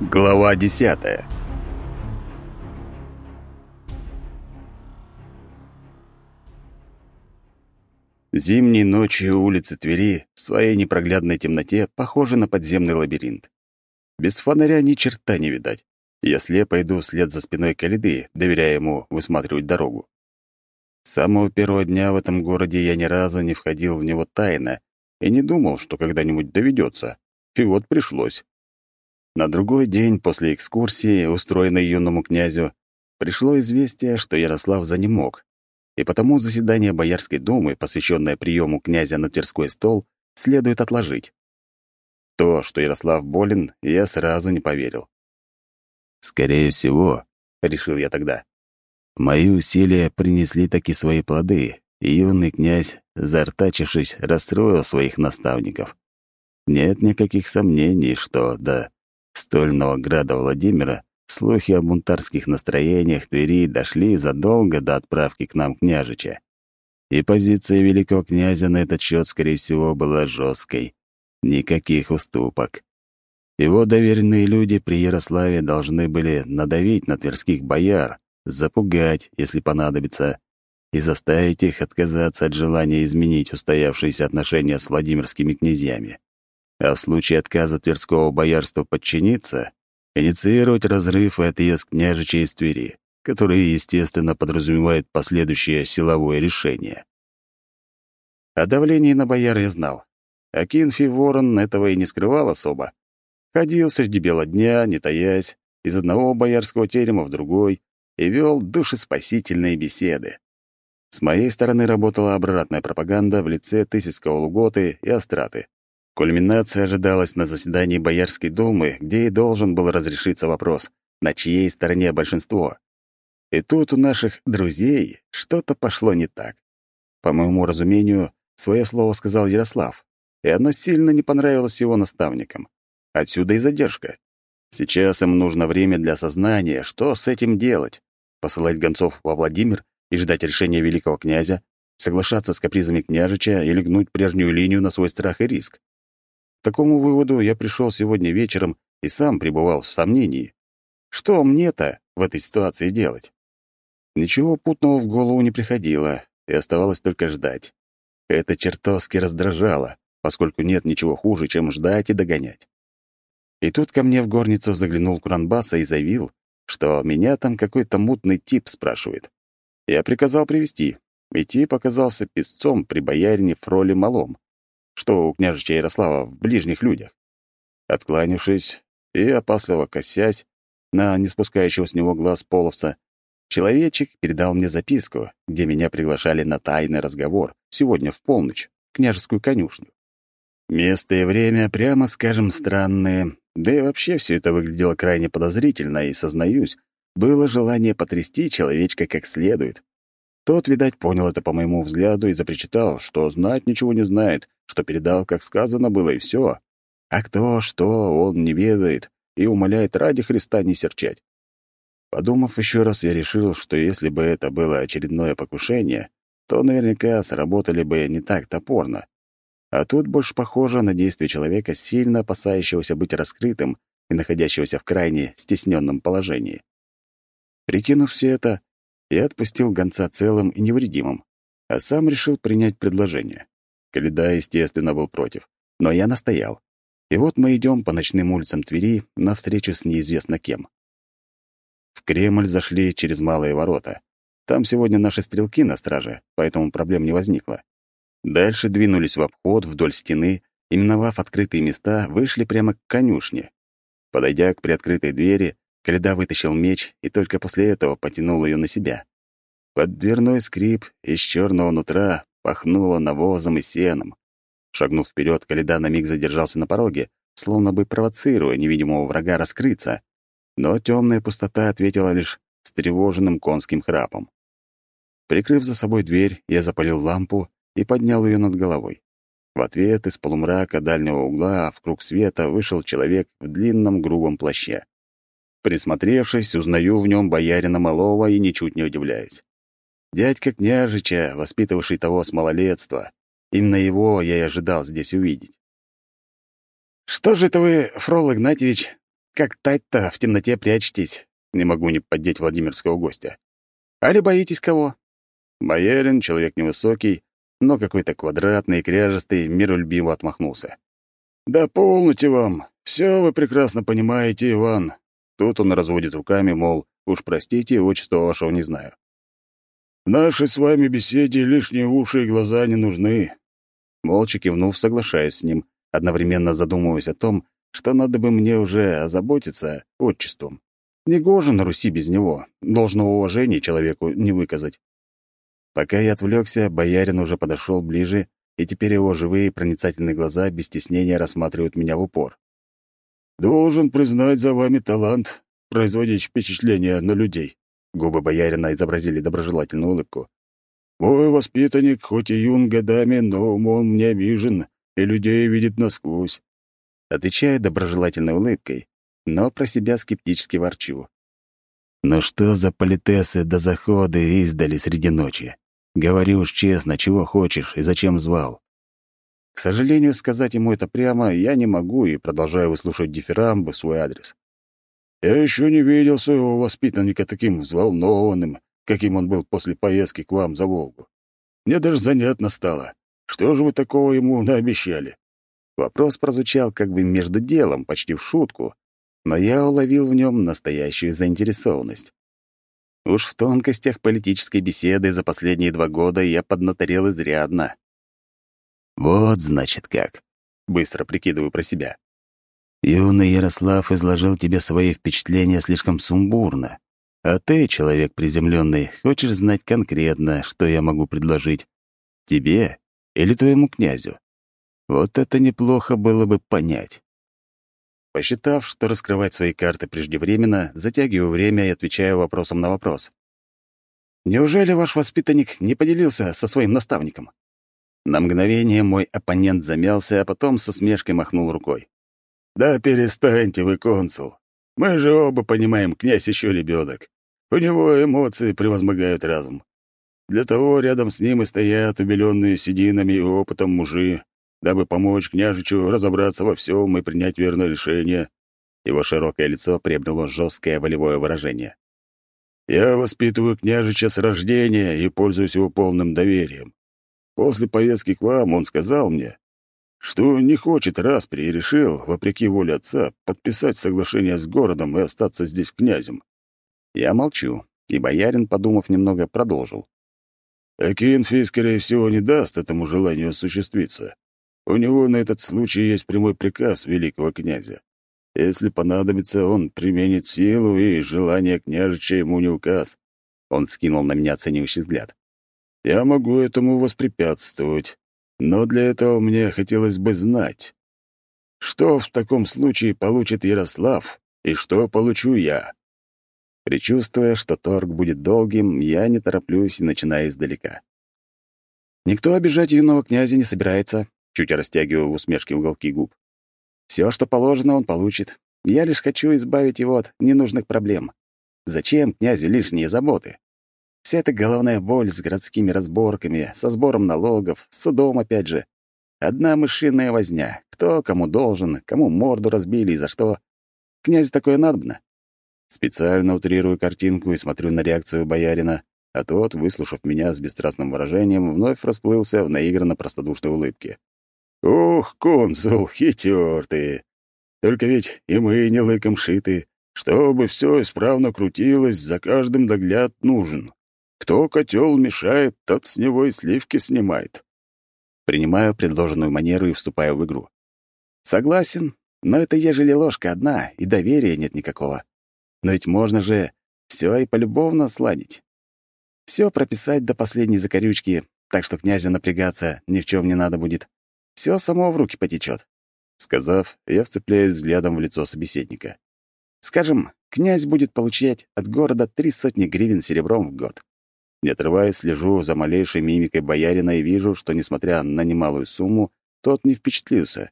Глава десятая Зимней ночью улицы Твери в своей непроглядной темноте похожи на подземный лабиринт. Без фонаря ни черта не видать. Я слепо иду вслед за спиной Калиды, доверяя ему высматривать дорогу. С самого первого дня в этом городе я ни разу не входил в него тайно и не думал, что когда-нибудь доведется. И вот пришлось. На другой день после экскурсии, устроенной юному князю, пришло известие, что Ярослав занемог, и потому заседание Боярской думы, посвященное приему князя на Тверской стол, следует отложить. То, что Ярослав болен, я сразу не поверил. «Скорее всего», — решил я тогда, — «мои усилия принесли таки свои плоды, и юный князь, зартачившись, расстроил своих наставников. Нет никаких сомнений, что до стольного града Владимира Слухи о бунтарских настроениях Твери дошли задолго до отправки к нам княжича. И позиция великого князя на этот счет, скорее всего, была жесткой. Никаких уступок. Его доверенные люди при Ярославе должны были надавить на тверских бояр, запугать, если понадобится, и заставить их отказаться от желания изменить устоявшиеся отношения с владимирскими князьями. А в случае отказа Тверского боярства подчиниться, инициировать разрыв и отъезд княжича из Твери, которые, естественно, подразумевают последующее силовое решение. О давлении на бояр я знал. А Кинфи Ворон этого и не скрывал особо. Ходил среди бела дня, не таясь, из одного боярского терема в другой и вел душеспасительные беседы. С моей стороны работала обратная пропаганда в лице Тысяцкого Луготы и Остраты. Кульминация ожидалась на заседании Боярской думы, где и должен был разрешиться вопрос, на чьей стороне большинство. И тут у наших друзей что-то пошло не так. По моему разумению, свое слово сказал Ярослав, и оно сильно не понравилось его наставникам. Отсюда и задержка. Сейчас им нужно время для осознания, что с этим делать. Посылать гонцов во Владимир и ждать решения великого князя, соглашаться с капризами княжича или гнуть прежнюю линию на свой страх и риск. Такому выводу я пришел сегодня вечером и сам пребывал в сомнении. Что мне-то в этой ситуации делать? Ничего путного в голову не приходило, и оставалось только ждать. Это чертовски раздражало, поскольку нет ничего хуже, чем ждать и догонять. И тут ко мне в горницу заглянул Куранбаса и заявил, что меня там какой-то мутный тип спрашивает. Я приказал привести, и тип оказался песцом при боярине Фроле Малом что у княжича Ярослава в ближних людях. Откланившись и опасливо косясь на не спускающего с него глаз половца, человечек передал мне записку, где меня приглашали на тайный разговор сегодня в полночь, в княжескую конюшню. Место и время, прямо скажем, странные, да и вообще все это выглядело крайне подозрительно, и, сознаюсь, было желание потрясти человечка как следует. Тот, видать, понял это по моему взгляду и запричитал, что знать ничего не знает, что передал, как сказано было, и все. А кто, что, он не ведает и умоляет ради Христа не серчать. Подумав еще раз, я решил, что если бы это было очередное покушение, то наверняка сработали бы не так топорно. А тут больше похоже на действие человека, сильно опасающегося быть раскрытым и находящегося в крайне стесненном положении. Прикинув все это, я отпустил гонца целым и невредимым, а сам решил принять предложение. Каледа, естественно, был против, но я настоял. И вот мы идем по ночным улицам Твери навстречу с неизвестно кем. В Кремль зашли через малые ворота. Там сегодня наши стрелки на страже, поэтому проблем не возникло. Дальше двинулись в обход вдоль стены и, миновав открытые места, вышли прямо к конюшне. Подойдя к приоткрытой двери, Каледа вытащил меч и только после этого потянул ее на себя. Под дверной скрип из черного нутра пахнуло навозом и сеном. Шагнув вперед, Каледа на миг задержался на пороге, словно бы провоцируя невидимого врага раскрыться, но темная пустота ответила лишь встревоженным конским храпом. Прикрыв за собой дверь, я запалил лампу и поднял ее над головой. В ответ из полумрака дальнего угла в круг света вышел человек в длинном грубом плаще. Присмотревшись, узнаю в нем боярина Малова и ничуть не удивляюсь. Дядька княжича, воспитывавший того с малолетства. Именно его я и ожидал здесь увидеть. «Что же это вы, Фрол Игнатьевич, как тать-то в темноте прячетесь, не могу не поддеть Владимирского гостя. Али боитесь кого? Боярин, человек невысокий, но какой-то квадратный кряжестый, миролюбиво отмахнулся. «Да полноте вам! Все вы прекрасно понимаете, Иван!» Тут он разводит руками, мол, уж простите, отчество вашего не знаю. «В нашей с вами беседе лишние уши и глаза не нужны». Молча кивнув, соглашаясь с ним, одновременно задумываясь о том, что надо бы мне уже озаботиться отчеством. Негоже на Руси без него, должного уважения человеку не выказать. Пока я отвлекся, боярин уже подошел ближе, и теперь его живые проницательные глаза без стеснения рассматривают меня в упор. «Должен признать за вами талант производить впечатление на людей». Губы боярина изобразили доброжелательную улыбку. «Мой воспитанник, хоть и юн годами, но он мне обижен и людей видит насквозь. Отвечаю доброжелательной улыбкой, но про себя скептически ворчу. «Ну что за политесы до заходы издали среди ночи? Говори уж честно, чего хочешь и зачем звал?» К сожалению, сказать ему это прямо я не могу и продолжаю выслушивать дифирамбы в свой адрес. «Я еще не видел своего воспитанника таким взволнованным, каким он был после поездки к вам за Волгу. Мне даже занятно стало. Что же вы такого ему наобещали?» Вопрос прозвучал как бы между делом, почти в шутку, но я уловил в нем настоящую заинтересованность. Уж в тонкостях политической беседы за последние два года я поднаторел изрядно. «Вот, значит, как», — быстро прикидываю про себя. «Юный Ярослав изложил тебе свои впечатления слишком сумбурно, а ты, человек приземленный, хочешь знать конкретно, что я могу предложить. Тебе или твоему князю? Вот это неплохо было бы понять. Посчитав, что раскрывать свои карты преждевременно, затягиваю время и отвечаю вопросом на вопрос. «Неужели ваш воспитанник не поделился со своим наставником?» На мгновение мой оппонент замялся, а потом со смешкой махнул рукой. «Да перестаньте вы, консул. Мы же оба понимаем, князь еще ребенок. У него эмоции превозмогают разум. Для того рядом с ним и стоят убеленные сединами и опытом мужи, дабы помочь княжичу разобраться во всем и принять верное решение. Его широкое лицо приобрело жесткое волевое выражение. «Я воспитываю княжича с рождения и пользуюсь его полным доверием. После поездки к вам он сказал мне, что не хочет распри и решил, вопреки воле отца, подписать соглашение с городом и остаться здесь князем. Я молчу, и боярин, подумав немного, продолжил. Акинфий, скорее всего, не даст этому желанию осуществиться. У него на этот случай есть прямой приказ великого князя. Если понадобится, он применит силу, и желание княжича ему не указ. Он скинул на меня оценивающий взгляд. Я могу этому воспрепятствовать, но для этого мне хотелось бы знать, что в таком случае получит Ярослав и что получу я. Причувствуя, что торг будет долгим, я не тороплюсь и начинаю издалека. Никто обижать юного князя не собирается, чуть растягиваю в усмешке уголки губ. Все, что положено, он получит. Я лишь хочу избавить его от ненужных проблем. Зачем князю лишние заботы? Вся эта головная боль с городскими разборками, со сбором налогов, с судом опять же. Одна мышиная возня. Кто кому должен, кому морду разбили и за что. Князь такое надобно. Специально утрирую картинку и смотрю на реакцию боярина, а тот, выслушав меня с бесстрастным выражением, вновь расплылся в наигранно простодушной улыбке. «Ух, консул, хитер ты! Только ведь и мы не лыком шиты. Чтобы все исправно крутилось, за каждым догляд нужен. Кто котел мешает, тот с него и сливки снимает». Принимаю предложенную манеру и вступаю в игру. «Согласен, но это ежели ложка одна, и доверия нет никакого. Но ведь можно же все и полюбовно сладить. Все прописать до последней закорючки, так что князю напрягаться ни в чем не надо будет все само в руки потечет. Сказав, я вцепляюсь взглядом в лицо собеседника. Скажем, князь будет получать от города три сотни гривен серебром в год. Не отрываясь, слежу за малейшей мимикой боярина и вижу, что, несмотря на немалую сумму, тот не впечатлился.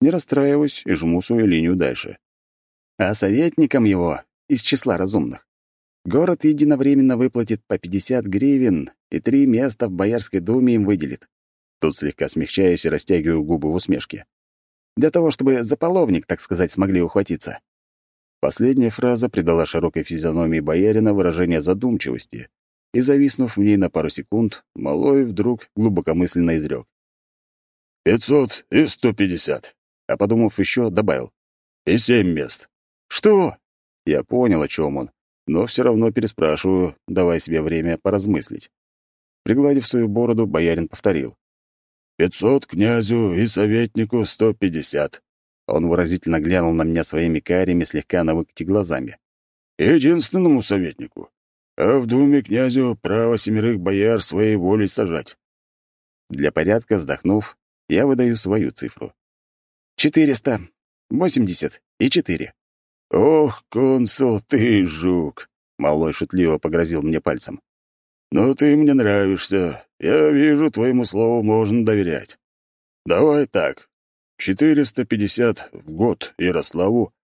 Не расстраиваюсь и жму свою линию дальше. А советникам его, из числа разумных, город единовременно выплатит по 50 гривен и три места в Боярской думе им выделит. Тут слегка смягчаясь и растягиваю губы в усмешке. Для того, чтобы за половник, так сказать, смогли ухватиться. Последняя фраза придала широкой физиономии боярина выражение задумчивости, и, зависнув в ней на пару секунд, малой вдруг глубокомысленно изрек. «Пятьсот и сто пятьдесят», а подумав еще, добавил. «И семь мест». «Что?» Я понял, о чем он, но все равно переспрашиваю, давая себе время поразмыслить. Пригладив свою бороду, боярин повторил. «Пятьсот князю и советнику сто пятьдесят». Он выразительно глянул на меня своими карими, слегка на выкате глазами. «Единственному советнику а в думе князю право семерых бояр своей волей сажать. Для порядка, вздохнув, я выдаю свою цифру. «Четыреста восемьдесят и четыре». «Ох, консул, ты жук!» — малой шутливо погрозил мне пальцем. «Но ты мне нравишься. Я вижу, твоему слову можно доверять. Давай так. Четыреста пятьдесят в год Ярославу,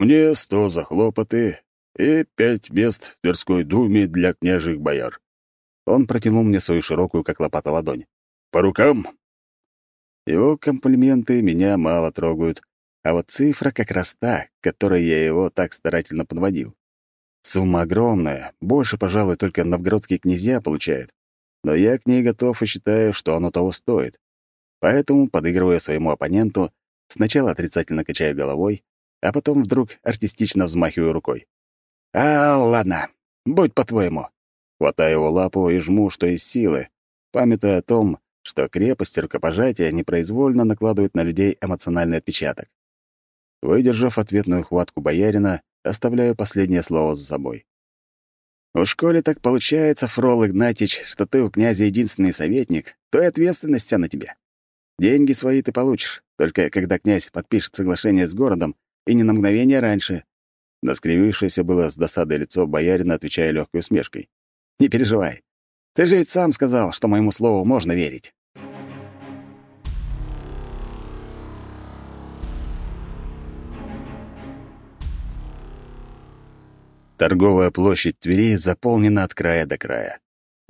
мне сто за хлопоты, и пять мест в Тверской думе для княжих бояр. Он протянул мне свою широкую, как лопата, ладонь. «По рукам!» Его комплименты меня мало трогают, а вот цифра как раз та, которой я его так старательно подводил. Сумма огромная, больше, пожалуй, только новгородские князья получают. Но я к ней готов и считаю, что оно того стоит. Поэтому, подыгрывая своему оппоненту, сначала отрицательно качаю головой, а потом вдруг артистично взмахиваю рукой. «А, ладно, будь по-твоему». Хватаю его лапу и жму, что из силы, памятая о том, что крепость рукопожатия непроизвольно накладывает на людей эмоциональный отпечаток. Выдержав ответную хватку боярина, оставляю последнее слово за собой. «У школе так получается, Фрол Игнатьич, что ты у князя единственный советник, то и ответственность на тебе. Деньги свои ты получишь, только когда князь подпишет соглашение с городом, и не на мгновение раньше. На скривившееся было с досадой лицо боярина, отвечая легкой усмешкой. «Не переживай. Ты же ведь сам сказал, что моему слову можно верить». Торговая площадь Твери заполнена от края до края.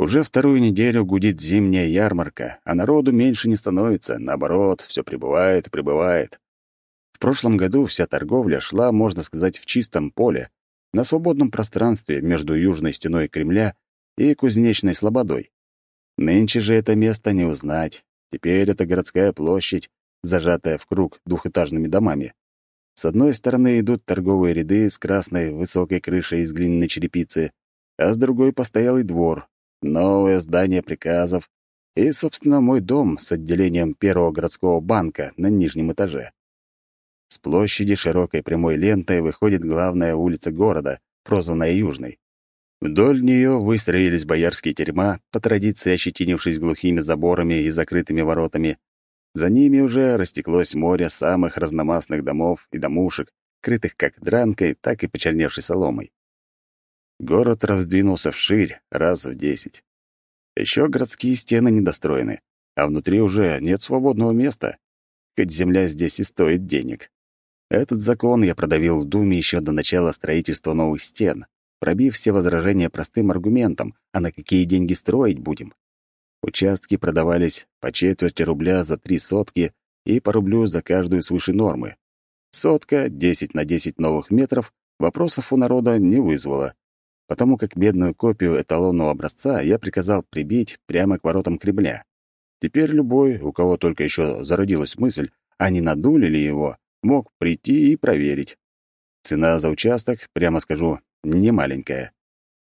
Уже вторую неделю гудит зимняя ярмарка, а народу меньше не становится, наоборот, все прибывает и прибывает. Прошлом году вся торговля шла, можно сказать, в чистом поле, на свободном пространстве между южной стеной Кремля и кузнечной слободой. Нынче же это место не узнать. Теперь это городская площадь, зажатая в круг двухэтажными домами. С одной стороны идут торговые ряды с красной высокой крышей из глиняной черепицы, а с другой — постоялый двор, новое здание приказов и, собственно, мой дом с отделением первого городского банка на нижнем этаже. С площади широкой прямой лентой выходит главная улица города, прозванная Южной. Вдоль нее выстроились боярские терема, по традиции ощетинившись глухими заборами и закрытыми воротами. За ними уже растеклось море самых разномастных домов и домушек, крытых как дранкой, так и почерневшей соломой. Город раздвинулся вширь раз в десять. Еще городские стены недостроены, а внутри уже нет свободного места, хоть земля здесь и стоит денег. Этот закон я продавил в Думе еще до начала строительства новых стен, пробив все возражения простым аргументом, а на какие деньги строить будем. Участки продавались по четверти рубля за три сотки и по рублю за каждую свыше нормы. Сотка, 10 на 10 новых метров, вопросов у народа не вызвала, потому как бедную копию эталонного образца я приказал прибить прямо к воротам Кремля. Теперь любой, у кого только еще зародилась мысль, а не надули ли его, мог прийти и проверить. Цена за участок, прямо скажу, не маленькая.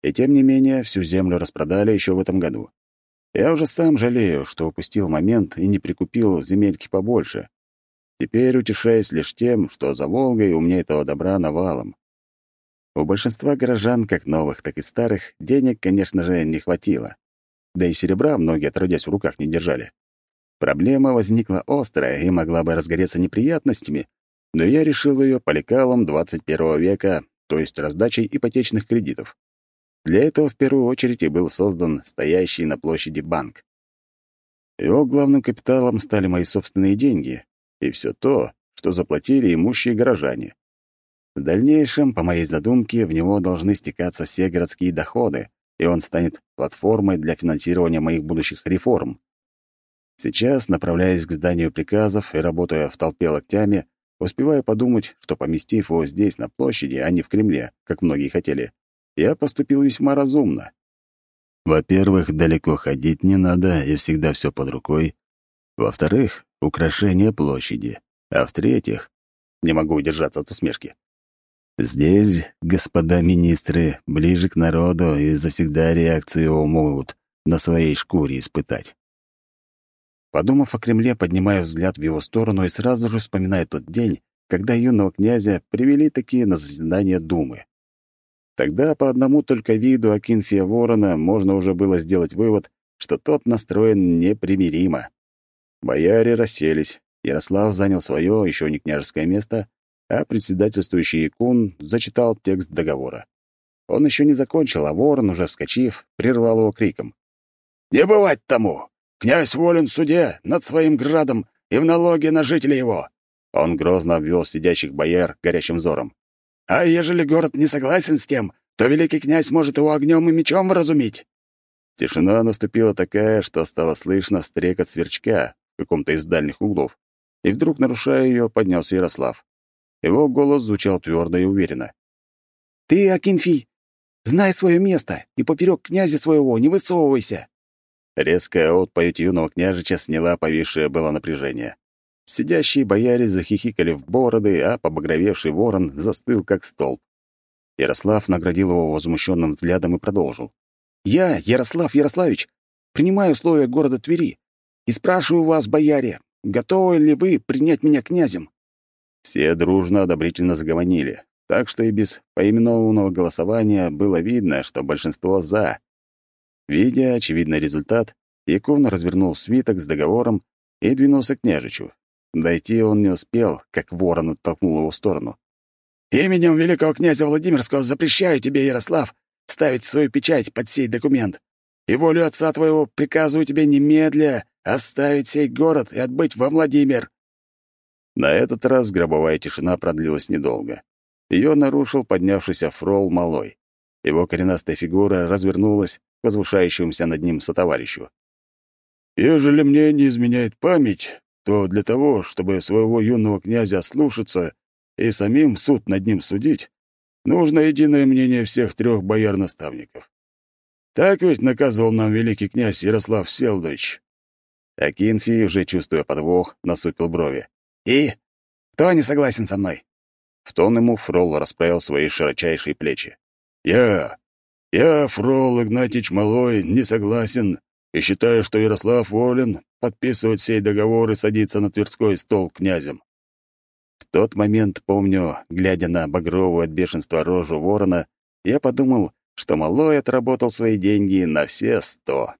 И тем не менее, всю землю распродали еще в этом году. Я уже сам жалею, что упустил момент и не прикупил земельки побольше. Теперь утешаюсь лишь тем, что за Волгой у меня этого добра навалом. У большинства горожан, как новых, так и старых, денег, конечно же, не хватило. Да и серебра многие, отродясь, в руках не держали. Проблема возникла острая и могла бы разгореться неприятностями, но я решил ее по лекалам 21 века, то есть раздачей ипотечных кредитов. Для этого в первую очередь и был создан стоящий на площади банк. Его главным капиталом стали мои собственные деньги и все то, что заплатили имущие горожане. В дальнейшем, по моей задумке, в него должны стекаться все городские доходы, и он станет платформой для финансирования моих будущих реформ. Сейчас, направляясь к зданию приказов и работая в толпе локтями, успеваю подумать, что, поместив его здесь, на площади, а не в Кремле, как многие хотели, я поступил весьма разумно. Во-первых, далеко ходить не надо, и всегда все под рукой. Во-вторых, украшение площади. А в-третьих, не могу удержаться от усмешки. Здесь, господа министры, ближе к народу и завсегда реакцию могут на своей шкуре испытать. Подумав о Кремле, поднимаю взгляд в его сторону и сразу же вспоминаю тот день, когда юного князя привели такие на заседание Думы. Тогда по одному только виду Акинфия Ворона можно уже было сделать вывод, что тот настроен непримиримо. Бояре расселись, Ярослав занял свое, еще не княжеское место, а председательствующий Якун зачитал текст договора. Он еще не закончил, а ворон, уже вскочив, прервал его криком. «Не бывать тому! Князь волен в суде над своим градом и в налоге на жителей его!» Он грозно обвел сидящих бояр горящим взором. «А ежели город не согласен с тем, то великий князь может его огнем и мечом вразумить!» Тишина наступила такая, что стало слышно стрекот сверчка в каком-то из дальних углов, и вдруг, нарушая ее, поднялся Ярослав. Его голос звучал твердо и уверенно. «Ты, Акинфий, знай свое место и поперек князя своего не высовывайся!» Резкая отповедь юного княжича сняла повисшее было напряжение. Сидящие бояре захихикали в бороды, а побагровевший ворон застыл, как столб. Ярослав наградил его возмущенным взглядом и продолжил. «Я, Ярослав Ярославич, принимаю условия города Твери и спрашиваю вас, бояре, готовы ли вы принять меня князем?» Все дружно одобрительно заговорили, так что и без поименованного голосования было видно, что большинство «за». Видя очевидный результат, Якун развернул свиток с договором и двинулся к княжичу. Дойти он не успел, как ворон оттолкнул его в сторону. «Именем великого князя Владимирского запрещаю тебе, Ярослав, ставить свою печать под сей документ. И волю отца твоего приказываю тебе немедля оставить сей город и отбыть во Владимир». На этот раз гробовая тишина продлилась недолго. Ее нарушил поднявшийся фрол малой. Его коренастая фигура развернулась возвышающемуся над ним сотоварищу. «Ежели мне не изменяет память, то для того, чтобы своего юного князя слушаться и самим суд над ним судить, нужно единое мнение всех трех бояр-наставников. Так ведь наказывал нам великий князь Ярослав Селдович. Акинфий, уже чувствуя подвох, насупил брови. «И? Кто не согласен со мной?» В тон ему Фрол расправил свои широчайшие плечи. «Я! Я, Фрол Игнатьич Малой, не согласен и считаю, что Ярослав волен подписывать сей договор и садиться на Тверской стол князем. В тот момент, помню, глядя на багровую от бешенства рожу ворона, я подумал, что Малой отработал свои деньги на все сто.